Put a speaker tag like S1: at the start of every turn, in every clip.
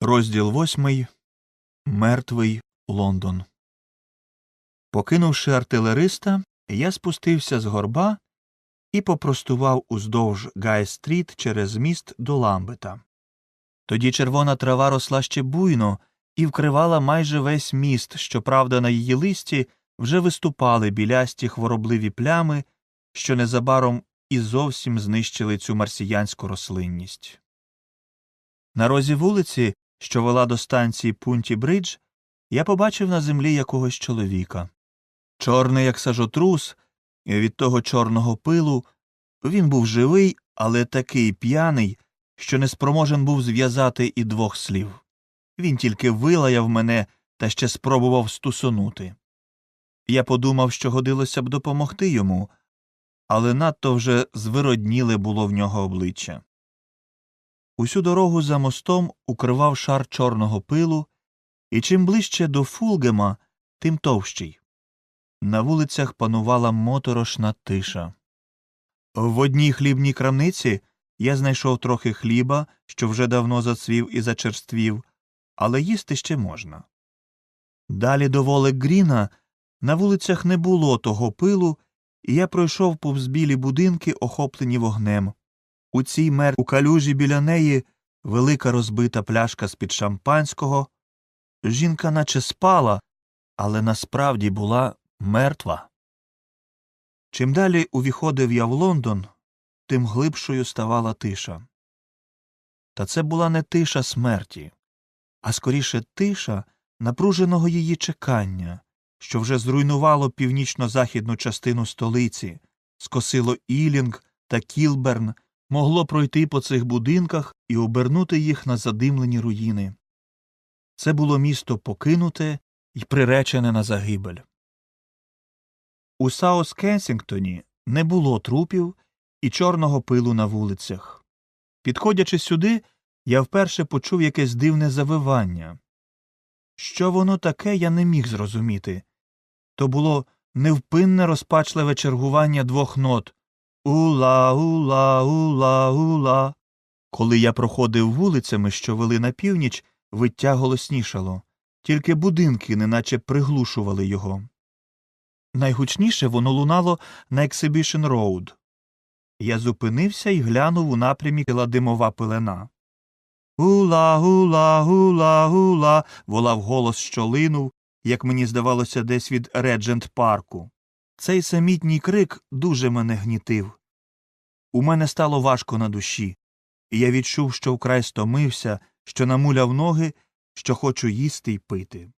S1: Розділ восьмий. Мертвий Лондон. Покинувши артилериста, я спустився з горба і попростував уздовж Гай-стріт через міст до Ламбета. Тоді червона трава росла ще буйно і вкривала майже весь міст, щоправда, на її листі вже виступали білясті хворобливі плями, що незабаром і зовсім знищили цю марсіянську рослинність. На розі вулиці, що вела до станції Пунті Бридж, я побачив на землі якогось чоловіка. Чорний, як сажотрус, від того чорного пилу, він був живий, але такий п'яний, що не спроможен був зв'язати і двох слів. Він тільки вилаяв мене та ще спробував стусонути. Я подумав, що годилося б допомогти йому, але надто вже звиродніле було в нього обличчя. Усю дорогу за мостом укривав шар чорного пилу, і чим ближче до Фулгема, тим товщий. На вулицях панувала моторошна тиша. В одній хлібній крамниці я знайшов трохи хліба, що вже давно зацвів і зачерствів, але їсти ще можна. Далі до Волек Гріна на вулицях не було того пилу, і я пройшов повз білі будинки, охоплені вогнем. У цій мер у калюжі біля неї велика розбита пляшка з-під шампанського. Жінка наче спала, але насправді була мертва. Чим далі увіходив я в Лондон, тим глибшою ставала тиша. Та це була не тиша смерті, а скоріше тиша напруженого її чекання, що вже зруйнувало північно-західну частину столиці, скосило Ілінг та Кілберн, могло пройти по цих будинках і обернути їх на задимлені руїни. Це було місто покинуте і приречене на загибель. У Саус Кенсінгтоні не було трупів і чорного пилу на вулицях. Підходячи сюди, я вперше почув якесь дивне завивання. Що воно таке, я не міг зрозуміти. То було невпинне розпачливе чергування двох нот Ула, ула, ула, ула. Коли я проходив вулицями, що вели на північ, виття голоснішало, тільки будинки неначе приглушували його. Найгучніше воно лунало на Ексибішн Роуд. Я зупинився і глянув у напрямі кила димова пилена. Гула, гула, гула, гула. волав голос, що линув, як мені здавалося, десь від Реджент парку. Цей самітній крик дуже мене гнітив. У мене стало важко на душі, і я відчув, що вкрай стомився, що намуляв ноги, що хочу їсти й пити.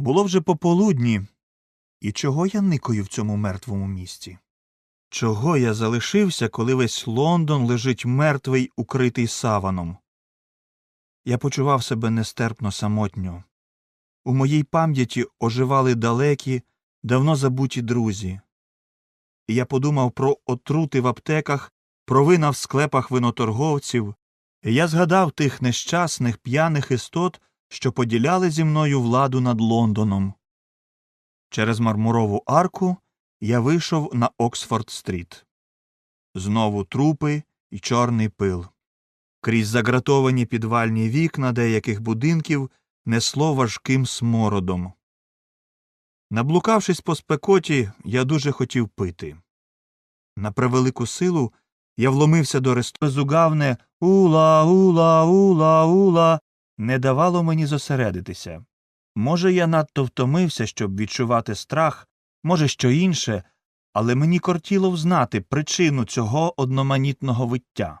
S1: Було вже пополудні, і чого я никою в цьому мертвому місці? Чого я залишився, коли весь Лондон лежить мертвий, укритий саваном? Я почував себе нестерпно самотньо. У моїй пам'яті оживали далекі, давно забуті друзі. І я подумав про отрути в аптеках, про вина в склепах виноторговців, і я згадав тих нещасних п'яних істот, що поділяли зі мною владу над Лондоном. Через мармурову арку я вийшов на Оксфорд стріт. Знову трупи і чорний пил. Крізь загратовані підвальні вікна деяких будинків несло важким смородом. Наблукавшись по спекоті, я дуже хотів пити. На превелику силу я вломився до ресторanu. Зугавне ула, ула, ула, ула не давало мені зосередитися. Може, я надто втомився, щоб відчувати страх, може, що інше, але мені кортіло взнати причину цього одноманітного виття.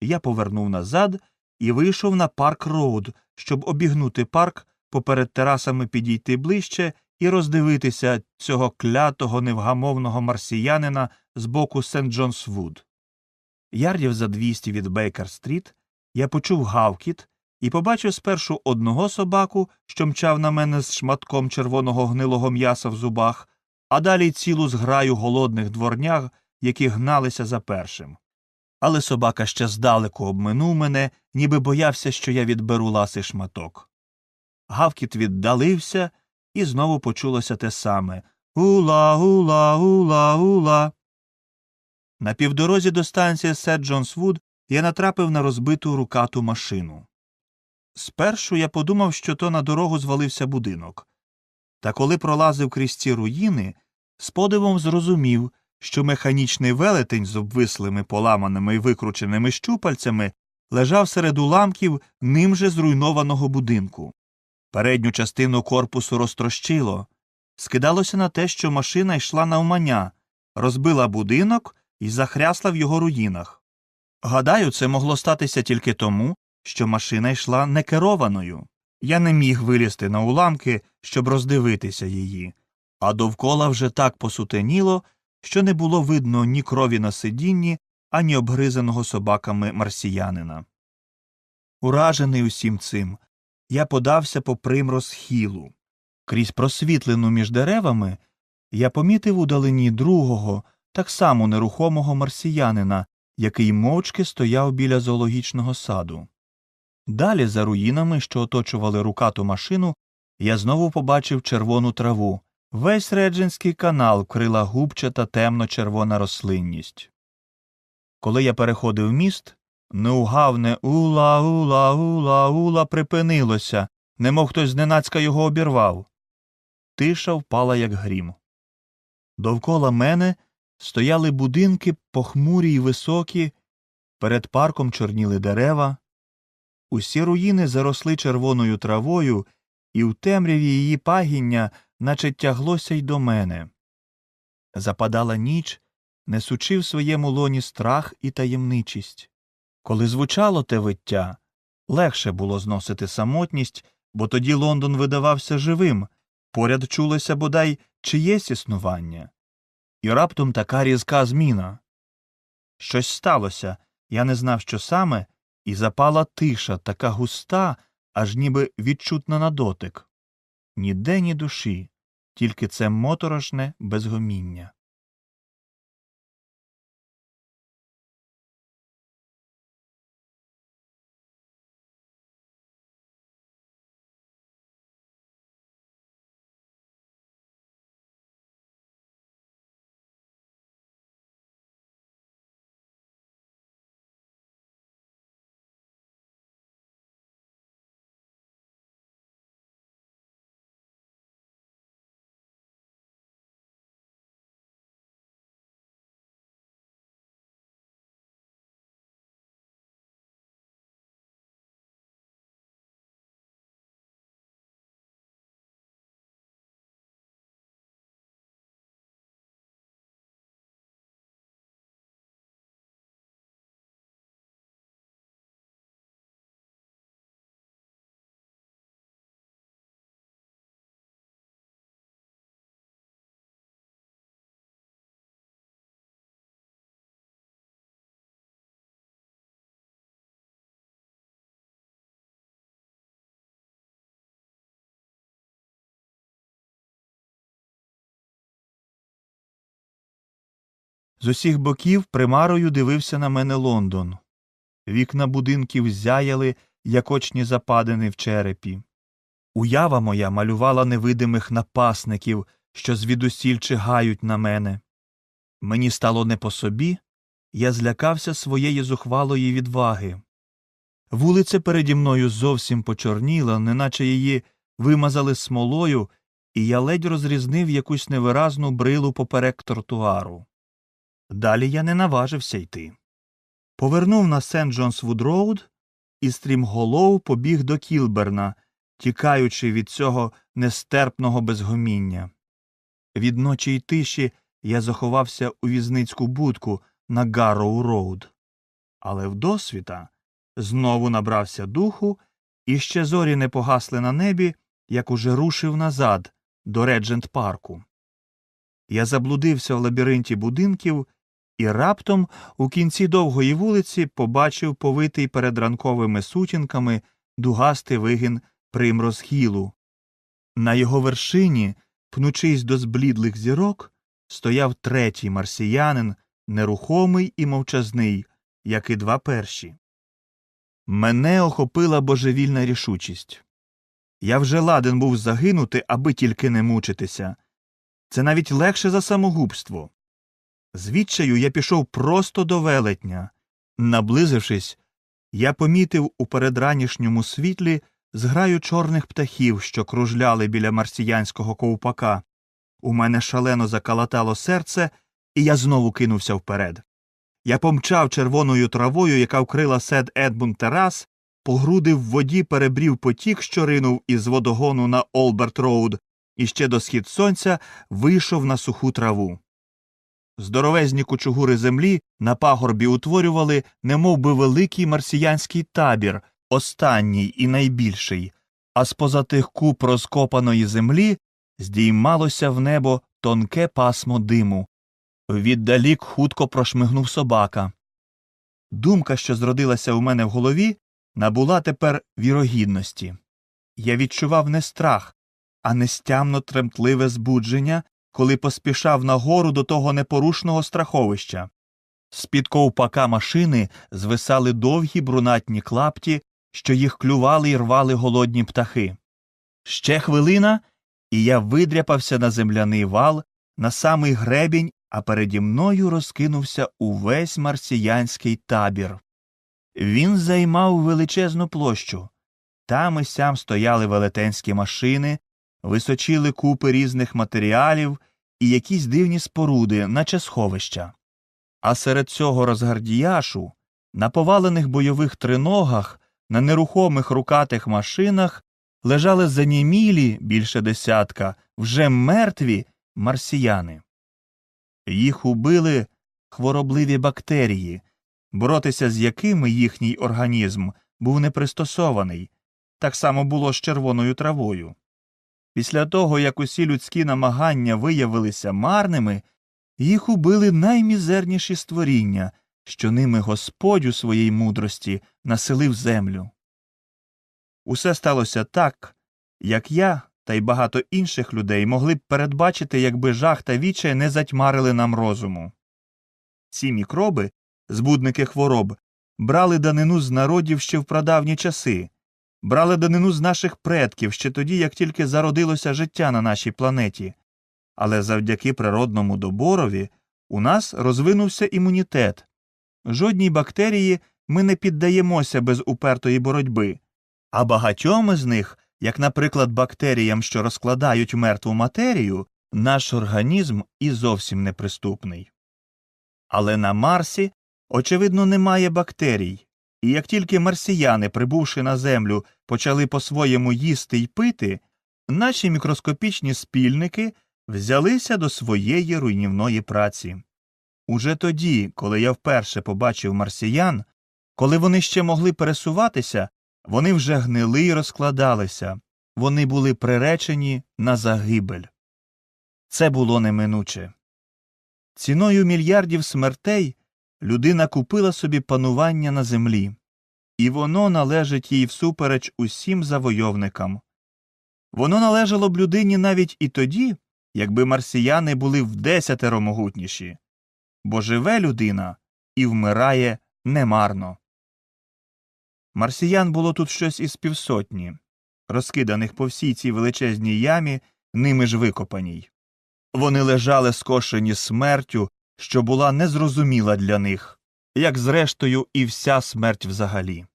S1: Я повернув назад і вийшов на Парк-роуд, щоб обігнути парк, поперед терасами підійти ближче і роздивитися цього клятого невгамовного марсіянина з боку Сент Джонс Вуд. Ярдів за 200 від Бейкер стріт я почув гавкіт і побачив спершу одного собаку, що мчав на мене з шматком червоного гнилого м'яса в зубах, а далі цілу зграю голодних дворняг, які гналися за першим. Але собака ще здалеку обминув мене, ніби боявся, що я відберу ласий шматок. Гавкіт віддалився, і знову почулося те саме Ула, ула, ула, ула. На півдорозі до станції Сент Джонс Вуд я натрапив на розбиту рукату машину. Спершу я подумав, що то на дорогу звалився будинок. Та коли пролазив крізь ці руїни, з подивом зрозумів, що механічний велетень з обвислими поламаними і викрученими щупальцями лежав серед уламків ним же зруйнованого будинку. Передню частину корпусу розтрощило. Скидалося на те, що машина йшла навмання, розбила будинок і захрясла в його руїнах. Гадаю, це могло статися тільки тому, що машина йшла некерованою. Я не міг вилізти на уламки, щоб роздивитися її, а довкола вже так посутеніло, що не було видно ні крові на сидінні, ані обгризаного собаками марсіянина. Уражений усім цим, я подався по примроз хілу. Крізь просвітлену між деревами я помітив удалині другого, так само нерухомого марсіянина, який мовчки стояв біля зоологічного саду. Далі, за руїнами, що оточували рукату машину, я знову побачив червону траву. Весь Реджинський канал вкрила губчата темно червона рослинність. Коли я переходив міст, неугавне ула, ула, ула, ула припинилося, немов хтось зненацька його обірвав. Тиша впала, як грім. Довкола мене стояли будинки похмурі й високі, перед парком чорніли дерева. Усі руїни заросли червоною травою, і в темряві її пагіння наче тяглося й до мене. Западала ніч, несучи в своєму лоні страх і таємничість. Коли звучало те виття, легше було зносити самотність, бо тоді Лондон видавався живим, поряд чулося бодай чиєсь існування. І раптом така різка зміна. Щось сталося, я не знав, що саме, і запала тиша, така густа, аж ніби відчутна на дотик. Ніде ні душі, тільки це моторошне безгоміння. З усіх боків примарою дивився на мене Лондон. Вікна будинків зяяли, як очні западини в черепі. Уява моя малювала невидимих напасників, що звідусіль чигають на мене. Мені стало не по собі, я злякався своєї зухвалої відваги. Вулиця переді мною зовсім почорніла, неначе її вимазали смолою, і я ледь розрізнив якусь невиразну брилу поперек тротуару. Далі я не наважився йти. Повернув на Сент Джонс Вуд Роуд і стрімголов побіг до Кілберна, тікаючи від цього нестерпного безгоміння. Від ночі й тиші я заховався у візницьку будку на Гарроу Роуд. Але вдосвіта знову набрався духу, і ще зорі не погасли на небі, як уже рушив назад до Реджент парку. Я заблудився в лабіринті будинків і раптом у кінці довгої вулиці побачив повитий перед ранковими сутінками дугастий вигін примрозхілу. На його вершині, пнучись до зблідлих зірок, стояв третій марсіянин, нерухомий і мовчазний, як і два перші. Мене охопила божевільна рішучість. Я вже ладен був загинути, аби тільки не мучитися. Це навіть легше за самогубство. Звідчаю я пішов просто до велетня. Наблизившись, я помітив у передранішньому світлі зграю чорних птахів, що кружляли біля марсіянського ковпака. У мене шалено закалатало серце, і я знову кинувся вперед. Я помчав червоною травою, яка вкрила Сент Едмунд Терас, по груди в воді перебрів потік, що ринув із водогону на Олберт Роуд, і ще до схід сонця вийшов на суху траву. Здоровезні кучугури землі на пагорбі утворювали немов би великий марсіянський табір, останній і найбільший, а з поза тих куп розкопаної землі здіймалося в небо тонке пасмо диму. Віддалік хутко прошмигнув собака. Думка, що зродилася у мене в голові, набула тепер вірогідності. Я відчував не страх, а нестямно тремтливе збудження, коли поспішав нагору до того непорушного страховища. З-під ковпака машини звисали довгі брунатні клапті, що їх клювали і рвали голодні птахи. Ще хвилина, і я видряпався на земляний вал, на самий гребінь, а переді мною розкинувся увесь марсіянський табір. Він займав величезну площу. Там і сям стояли велетенські машини, височили купи різних матеріалів і якісь дивні споруди, наче сховища. А серед цього розгардіяшу, на повалених бойових триногах, на нерухомих рукатих машинах лежали занімілі більше десятка, вже мертві марсіяни. Їх убили хворобливі бактерії, боротися з якими їхній організм був непристосований, так само було з червоною травою. Після того, як усі людські намагання виявилися марними, їх убили наймізерніші створіння, що ними Господь у своїй мудрості населив землю. Усе сталося так, як я та й багато інших людей могли б передбачити, якби жах та вічай не затьмарили нам розуму. Ці мікроби, збудники хвороб, брали данину з народів ще в прадавні часи, брали данину з наших предків ще тоді, як тільки зародилося життя на нашій планеті, але завдяки природному доборові у нас розвинувся імунітет. Жодній бактерії ми не піддаємося без упертої боротьби, а багатьом із них, як, наприклад, бактеріям, що розкладають мертву матерію, наш організм і зовсім неприступний. Але на Марсі, очевидно, немає бактерій, і як тільки марсіяни, прибувши на землю, почали по-своєму їсти й пити, наші мікроскопічні спільники взялися до своєї руйнівної праці. Уже тоді, коли я вперше побачив марсіян, коли вони ще могли пересуватися, вони вже гнили й розкладалися, вони були приречені на загибель. Це було неминуче. Ціною мільярдів смертей людина купила собі панування на землі, і воно належить їй всупереч усім завойовникам. Воно належало б людині навіть і тоді, якби марсіяни були вдесятеро могутніші. бо живе людина і вмирає немарно. Марсіян було тут щось із півсотні, розкиданих по всій цій величезній ямі, ними ж викопаній. Вони лежали скошені смертю, що була незрозуміла для них, як зрештою і вся смерть взагалі.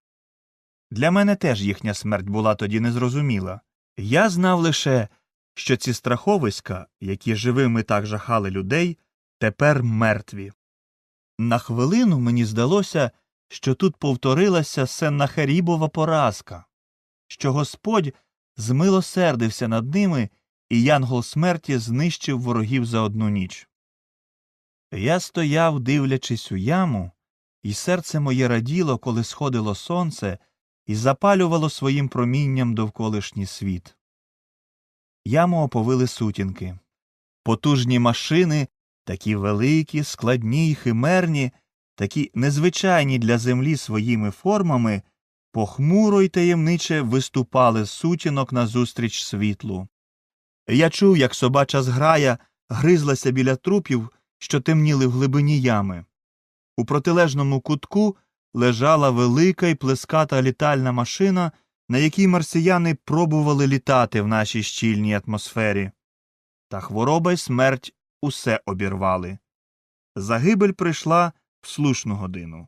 S1: Для мене теж їхня смерть була тоді незрозуміла. Я знав лише, що ці страховиська, які живими так жахали людей, тепер мертві. На хвилину мені здалося, що тут повторилася Сеннахерібова поразка, що Господь змилосердився над ними, і янгол смерті знищив ворогів за одну ніч. Я стояв, дивлячись у яму, і серце моє раділо, коли сходило сонце і запалювало своїм промінням довколишній світ. Яму оповили сутінки. Потужні машини, такі великі, складні й химерні, такі незвичайні для землі своїми формами, похмуро й таємниче виступали з сутінок назустріч світлу. Я чув, як собача зграя гризлася біля трупів, що темніли в глибині ями. У протилежному кутку лежала велика й плеската літальна машина, на якій марсіяни пробували літати в нашій щільній атмосфері. Та хвороба й смерть усе обірвали. Загибель прийшла в слушну годину.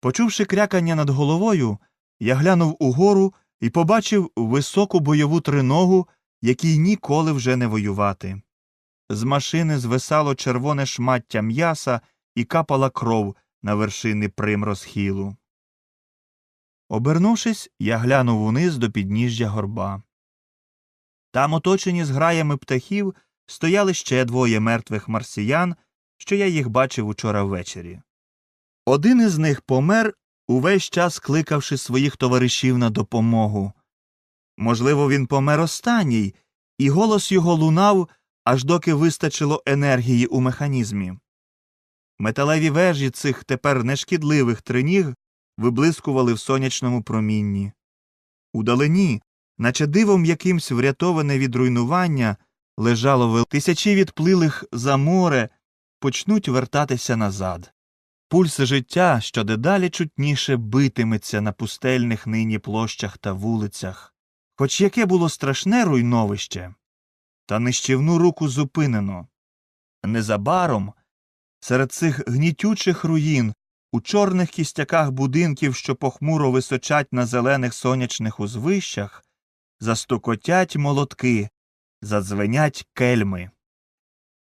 S1: Почувши крякання над головою, я глянув угору і побачив високу бойову триногу, якій ніколи вже не воювати. З машини звисало червоне шмаття м'яса і капала кров на вершини примроз хілу. Обернувшись, я глянув униз до підніжжя горба. Там, оточені зграями птахів, стояли ще двоє мертвих марсіян, що я їх бачив учора ввечері. Один із них помер, увесь час кликавши своїх товаришів на допомогу. Можливо, він помер останній, і голос його лунав, аж доки вистачило енергії у механізмі. Металеві вежі цих тепер нешкідливих триніг виблискували в сонячному промінні. Удалині, наче дивом якимсь врятоване від руйнування, лежало вел... тисячі відплилих за море, почнуть вертатися назад. Пульс життя, що дедалі чутніше битиметься на пустельних нині площах та вулицях. Хоч яке було страшне руйновище, та нищівну руку зупинено. Незабаром серед цих гнітючих руїн, у чорних кістяках будинків, що похмуро височать на зелених сонячних узвищах, застукотять молотки, задзвенять кельми.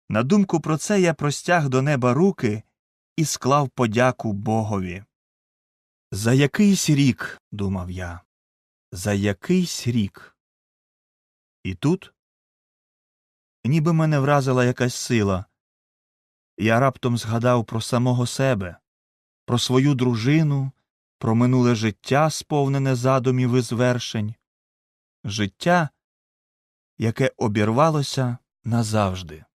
S1: На думку про це я простяг до неба руки і склав подяку Богові. За якийсь рік, думав я, за якийсь рік. І тут ніби мене вразила якась сила. Я раптом згадав про самого себе, про свою дружину, про минуле життя, сповнене задумів і звершень, життя, яке обірвалося назавжди.